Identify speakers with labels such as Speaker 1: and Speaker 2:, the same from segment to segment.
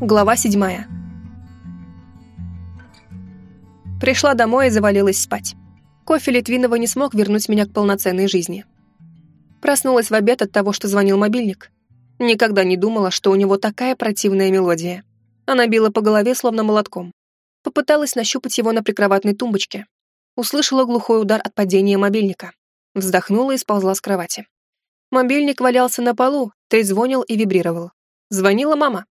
Speaker 1: Глава седьмая. Пришла домой и завалилась спать. Кофе Литвинова не смог вернуть меня к полноценной жизни. Проснулась в обед от того, что звонил мобильник. Никогда не думала, что у него такая противная мелодия. Она била по голове, словно молотком. Попыталась нащупать его на прикроватной тумбочке. Услышала глухой удар от падения мобильника. Вздохнула и сползла с кровати. Мобильник валялся на полу, трезвонил и вибрировал. Звонила мама.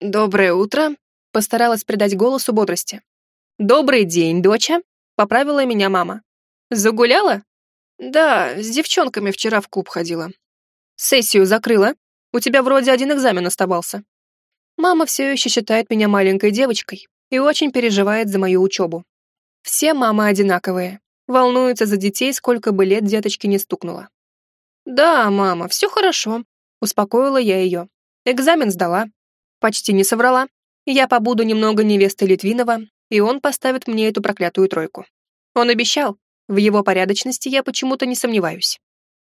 Speaker 1: «Доброе утро», — постаралась придать голосу бодрости. «Добрый день, доча», — поправила меня мама. «Загуляла?» «Да, с девчонками вчера в клуб ходила». «Сессию закрыла? У тебя вроде один экзамен оставался». Мама все еще считает меня маленькой девочкой и очень переживает за мою учебу. Все мамы одинаковые, волнуются за детей, сколько бы лет деточке не стукнуло. «Да, мама, все хорошо», — успокоила я ее. «Экзамен сдала, Почти не соврала. Я побуду немного невестой Литвинова, и он поставит мне эту проклятую тройку. Он обещал. В его порядочности я почему-то не сомневаюсь.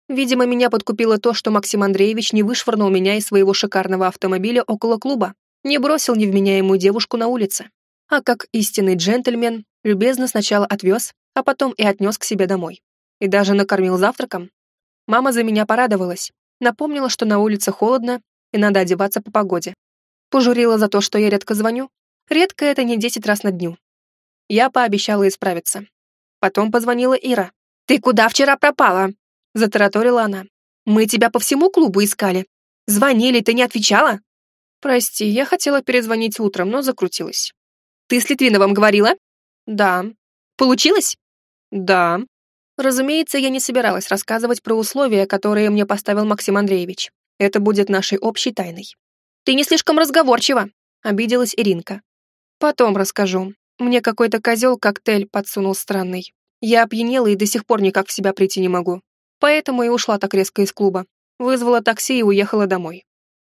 Speaker 1: Видимо, меня подкупило то, что Максим Андреевич не вышвырнул меня из своего шикарного автомобиля около клуба, не бросил невменяемую девушку на улице, а как истинный джентльмен, любезно сначала отвез, а потом и отнес к себе домой. И даже накормил завтраком. Мама за меня порадовалась, напомнила, что на улице холодно и надо одеваться по погоде. Пожурила за то, что я редко звоню. Редко это не десять раз на дню. Я пообещала исправиться. Потом позвонила Ира. «Ты куда вчера пропала?» Затараторила она. «Мы тебя по всему клубу искали. Звонили, ты не отвечала?» «Прости, я хотела перезвонить утром, но закрутилась». «Ты с Литвиновым говорила?» «Да». «Получилось?» «Да». Разумеется, я не собиралась рассказывать про условия, которые мне поставил Максим Андреевич. Это будет нашей общей тайной. Ты не слишком разговорчива», — обиделась Иринка. «Потом расскажу. Мне какой-то козел коктейль подсунул странный. Я опьянела и до сих пор никак в себя прийти не могу. Поэтому и ушла так резко из клуба. Вызвала такси и уехала домой.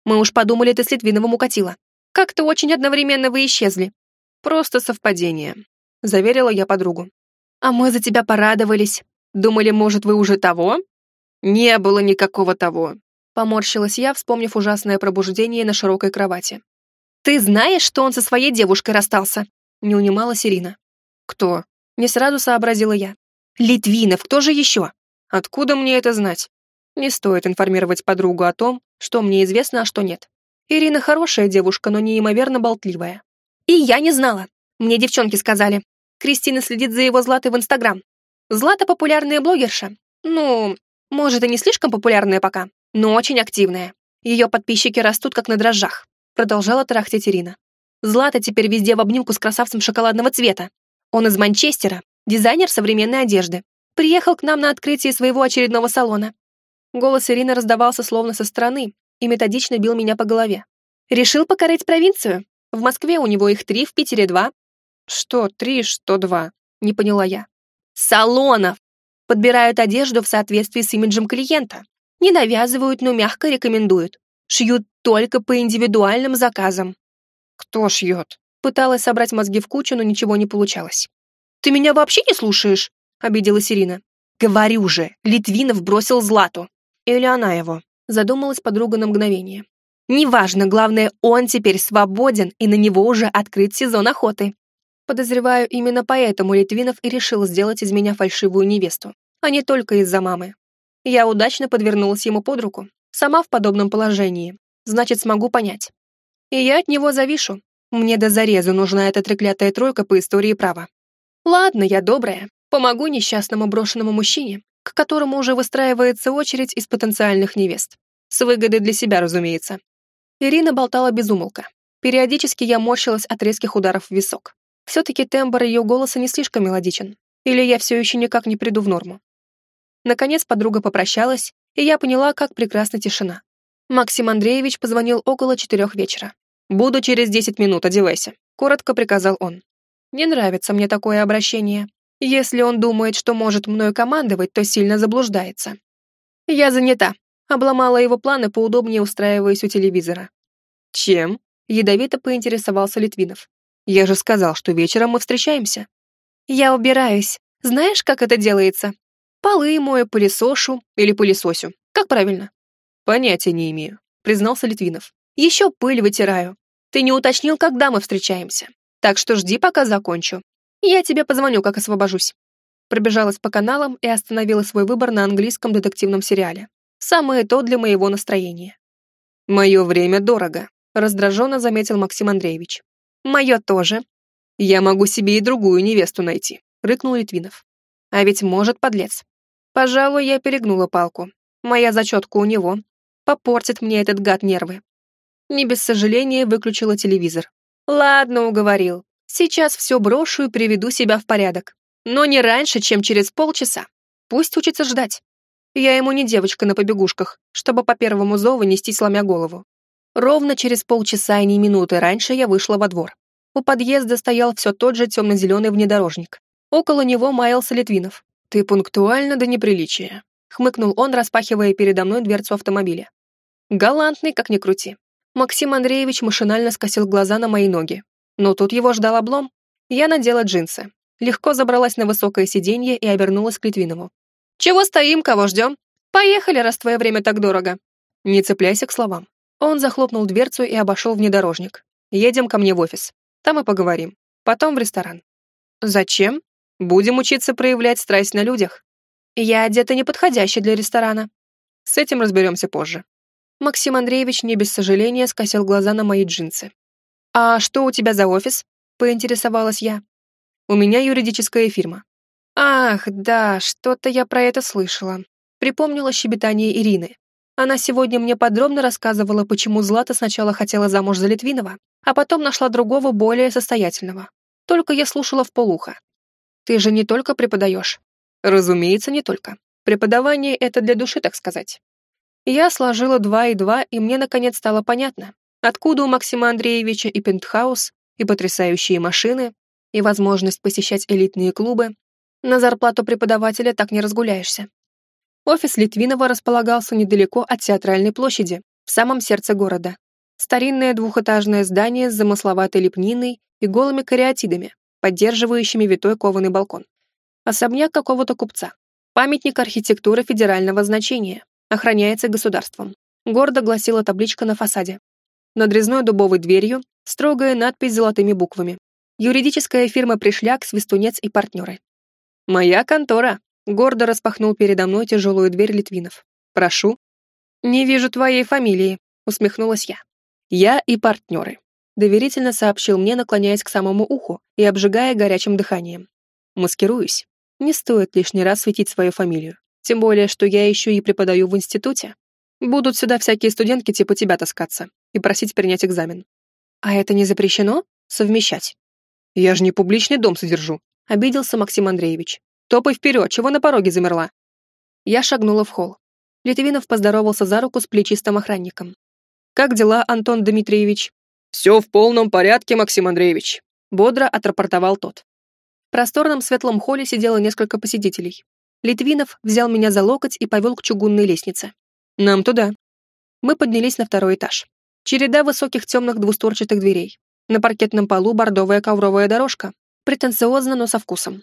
Speaker 1: Мы уж подумали, ты с Литвиновым укатила. Как-то очень одновременно вы исчезли. Просто совпадение», — заверила я подругу. «А мы за тебя порадовались. Думали, может, вы уже того?» «Не было никакого того. Поморщилась я, вспомнив ужасное пробуждение на широкой кровати. «Ты знаешь, что он со своей девушкой расстался?» Не унималась Ирина. «Кто?» Не сразу сообразила я. «Литвинов, кто же еще?» «Откуда мне это знать?» Не стоит информировать подругу о том, что мне известно, а что нет. Ирина хорошая девушка, но неимоверно болтливая. И я не знала. Мне девчонки сказали. Кристина следит за его Златой в Инстаграм. Злата популярная блогерша. Ну, может, и не слишком популярная пока, но очень активная. Ее подписчики растут как на дрожжах», продолжала тарахтеть Ирина. «Злата теперь везде в обнимку с красавцем шоколадного цвета. Он из Манчестера, дизайнер современной одежды. Приехал к нам на открытие своего очередного салона». Голос Ирины раздавался словно со стороны и методично бил меня по голове. «Решил покорить провинцию? В Москве у него их три, в Питере два». «Что три, что два?» — не поняла я. «Салонов! Подбирают одежду в соответствии с имиджем клиента. Не навязывают, но мягко рекомендуют. Шьют только по индивидуальным заказам. Кто шьет? Пыталась собрать мозги в кучу, но ничего не получалось. Ты меня вообще не слушаешь? Обиделась Ирина. Говорю же, Литвинов бросил Злату. Или она его? Задумалась подруга на мгновение. Неважно, главное, он теперь свободен, и на него уже открыт сезон охоты. Подозреваю, именно поэтому Литвинов и решил сделать из меня фальшивую невесту, а не только из-за мамы. Я удачно подвернулась ему под руку, сама в подобном положении, значит, смогу понять. И я от него завишу. Мне до зарезу нужна эта треклятая тройка по истории права. Ладно, я добрая, помогу несчастному брошенному мужчине, к которому уже выстраивается очередь из потенциальных невест. С выгодой для себя, разумеется. Ирина болтала без умолка. Периодически я морщилась от резких ударов в висок. Все-таки тембр ее голоса не слишком мелодичен. Или я все еще никак не приду в норму. Наконец подруга попрощалась, и я поняла, как прекрасна тишина. Максим Андреевич позвонил около четырех вечера. «Буду через десять минут, одевайся», — коротко приказал он. «Не нравится мне такое обращение. Если он думает, что может мною командовать, то сильно заблуждается». «Я занята», — обломала его планы, поудобнее устраиваясь у телевизора. «Чем?» — ядовито поинтересовался Литвинов. «Я же сказал, что вечером мы встречаемся». «Я убираюсь. Знаешь, как это делается?» Полы мою, пылесошу или пылесосю. Как правильно? Понятия не имею, признался Литвинов. Еще пыль вытираю. Ты не уточнил, когда мы встречаемся. Так что жди, пока закончу. Я тебе позвоню, как освобожусь. Пробежалась по каналам и остановила свой выбор на английском детективном сериале. Самое то для моего настроения. «Мое время дорого», — раздраженно заметил Максим Андреевич. «Мое тоже. Я могу себе и другую невесту найти», — рыкнул Литвинов. «А ведь может, подлец. Пожалуй, я перегнула палку. Моя зачетка у него. Попортит мне этот гад нервы». Не без сожаления выключила телевизор. «Ладно, уговорил. Сейчас все брошу и приведу себя в порядок. Но не раньше, чем через полчаса. Пусть учится ждать. Я ему не девочка на побегушках, чтобы по первому зову нести сломя голову. Ровно через полчаса и не минуты раньше я вышла во двор. У подъезда стоял все тот же темно-зеленый внедорожник. Около него маялся Литвинов. «Ты пунктуально до неприличия», — хмыкнул он, распахивая передо мной дверцу автомобиля. Галантный, как ни крути. Максим Андреевич машинально скосил глаза на мои ноги. Но тут его ждал облом. Я надела джинсы. Легко забралась на высокое сиденье и обернулась к Литвинову. «Чего стоим, кого ждем? Поехали, раз твое время так дорого». Не цепляйся к словам. Он захлопнул дверцу и обошел внедорожник. «Едем ко мне в офис. Там и поговорим. Потом в ресторан». «Зачем? Будем учиться проявлять страсть на людях. Я одета неподходяще для ресторана. С этим разберемся позже». Максим Андреевич не без сожаления скосил глаза на мои джинсы. «А что у тебя за офис?» — поинтересовалась я. «У меня юридическая фирма. Ах, да, что-то я про это слышала. Припомнила щебетание Ирины. Она сегодня мне подробно рассказывала, почему Злата сначала хотела замуж за Литвинова, а потом нашла другого, более состоятельного. Только я слушала в полухо. Ты же не только преподаешь. Разумеется, не только. Преподавание — это для души, так сказать. Я сложила два и два, и мне наконец стало понятно, откуда у Максима Андреевича и пентхаус, и потрясающие машины, и возможность посещать элитные клубы, на зарплату преподавателя так не разгуляешься. Офис Литвинова располагался недалеко от театральной площади, в самом сердце города. Старинное двухэтажное здание с замысловатой лепниной и голыми кариатидами, поддерживающими витой кованый балкон. Особняк какого-то купца. Памятник архитектуры федерального значения. Охраняется государством. Гордо гласила табличка на фасаде. Над резной дубовой дверью строгая надпись золотыми буквами. Юридическая фирма «Пришляк», «Свистунец» и партнеры. «Моя контора», — гордо распахнул передо мной тяжелую дверь Литвинов. «Прошу». «Не вижу твоей фамилии», — усмехнулась я. «Я и партнеры», — доверительно сообщил мне, наклоняясь к самому уху и обжигая горячим дыханием. «Маскируюсь. Не стоит лишний раз светить свою фамилию. Тем более, что я еще и преподаю в институте. Будут сюда всякие студентки типа тебя таскаться и просить принять экзамен. А это не запрещено? Совмещать? Я же не публичный дом содержу, обиделся Максим Андреевич. «Топай вперед, чего на пороге замерла?» Я шагнула в холл. Литвинов поздоровался за руку с плечистым охранником. «Как дела, Антон Дмитриевич?» «Все в полном порядке, Максим Андреевич», — бодро отрапортовал тот. В просторном светлом холле сидело несколько посетителей. Литвинов взял меня за локоть и повел к чугунной лестнице. «Нам туда». Мы поднялись на второй этаж. Череда высоких темных двусторчатых дверей. На паркетном полу бордовая ковровая дорожка, Претенциозно, но со вкусом.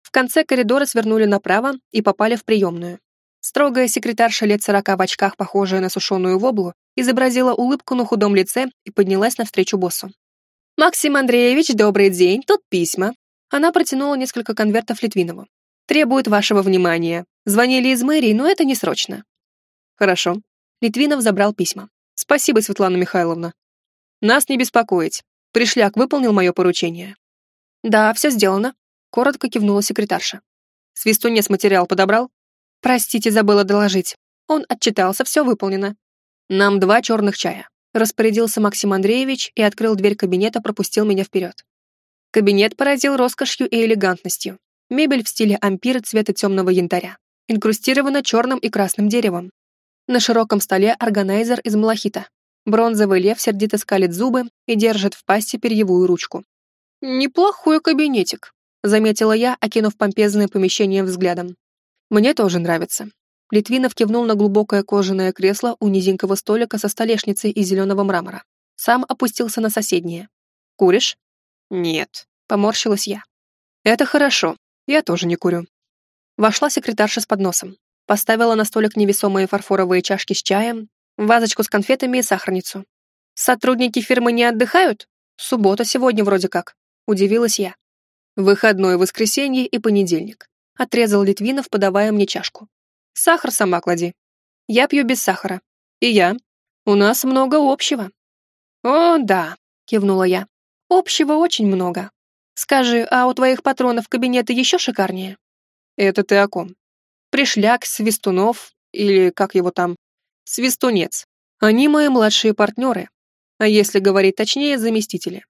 Speaker 1: В конце коридора свернули направо и попали в приемную. Строгая секретарша лет сорока в очках, похожая на сушеную воблу, изобразила улыбку на худом лице и поднялась навстречу боссу. «Максим Андреевич, добрый день, тут письма». Она протянула несколько конвертов Литвинову. «Требует вашего внимания. Звонили из мэрии, но это не срочно». «Хорошо». Литвинов забрал письма. «Спасибо, Светлана Михайловна. Нас не беспокоить. Пришляк выполнил мое поручение. «Да, все сделано», — коротко кивнула секретарша. «Свистунец материал подобрал?» «Простите, забыла доложить. Он отчитался, все выполнено». «Нам два черных чая», — распорядился Максим Андреевич и открыл дверь кабинета, пропустил меня вперед. Кабинет поразил роскошью и элегантностью. Мебель в стиле ампир цвета темного янтаря. Инкрустирована черным и красным деревом. На широком столе органайзер из малахита. Бронзовый лев сердито скалит зубы и держит в пасти перьевую ручку. «Неплохой кабинетик», — заметила я, окинув помпезное помещение взглядом. «Мне тоже нравится». Литвинов кивнул на глубокое кожаное кресло у низенького столика со столешницей из зеленого мрамора. Сам опустился на соседнее. «Куришь?» «Нет», — поморщилась я. «Это хорошо. Я тоже не курю». Вошла секретарша с подносом. Поставила на столик невесомые фарфоровые чашки с чаем, вазочку с конфетами и сахарницу. Сотрудники фирмы не отдыхают? Суббота сегодня вроде как. Удивилась я. Выходной воскресенье и понедельник. Отрезал Литвинов, подавая мне чашку. Сахар сама клади. Я пью без сахара. И я. У нас много общего. О, да, кивнула я. Общего очень много. Скажи, а у твоих патронов кабинеты еще шикарнее? Это ты о ком? Пришляк, Свистунов, или как его там? Свистунец. Они мои младшие партнеры, а если говорить точнее, заместители.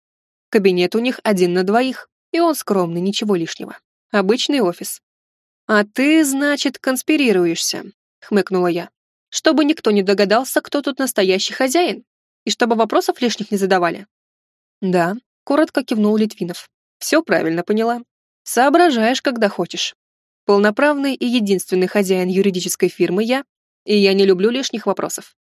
Speaker 1: Кабинет у них один на двоих, и он скромный, ничего лишнего. Обычный офис. «А ты, значит, конспирируешься», — хмыкнула я. «Чтобы никто не догадался, кто тут настоящий хозяин, и чтобы вопросов лишних не задавали». «Да», — коротко кивнул Литвинов. «Все правильно поняла. Соображаешь, когда хочешь. Полноправный и единственный хозяин юридической фирмы я, и я не люблю лишних вопросов.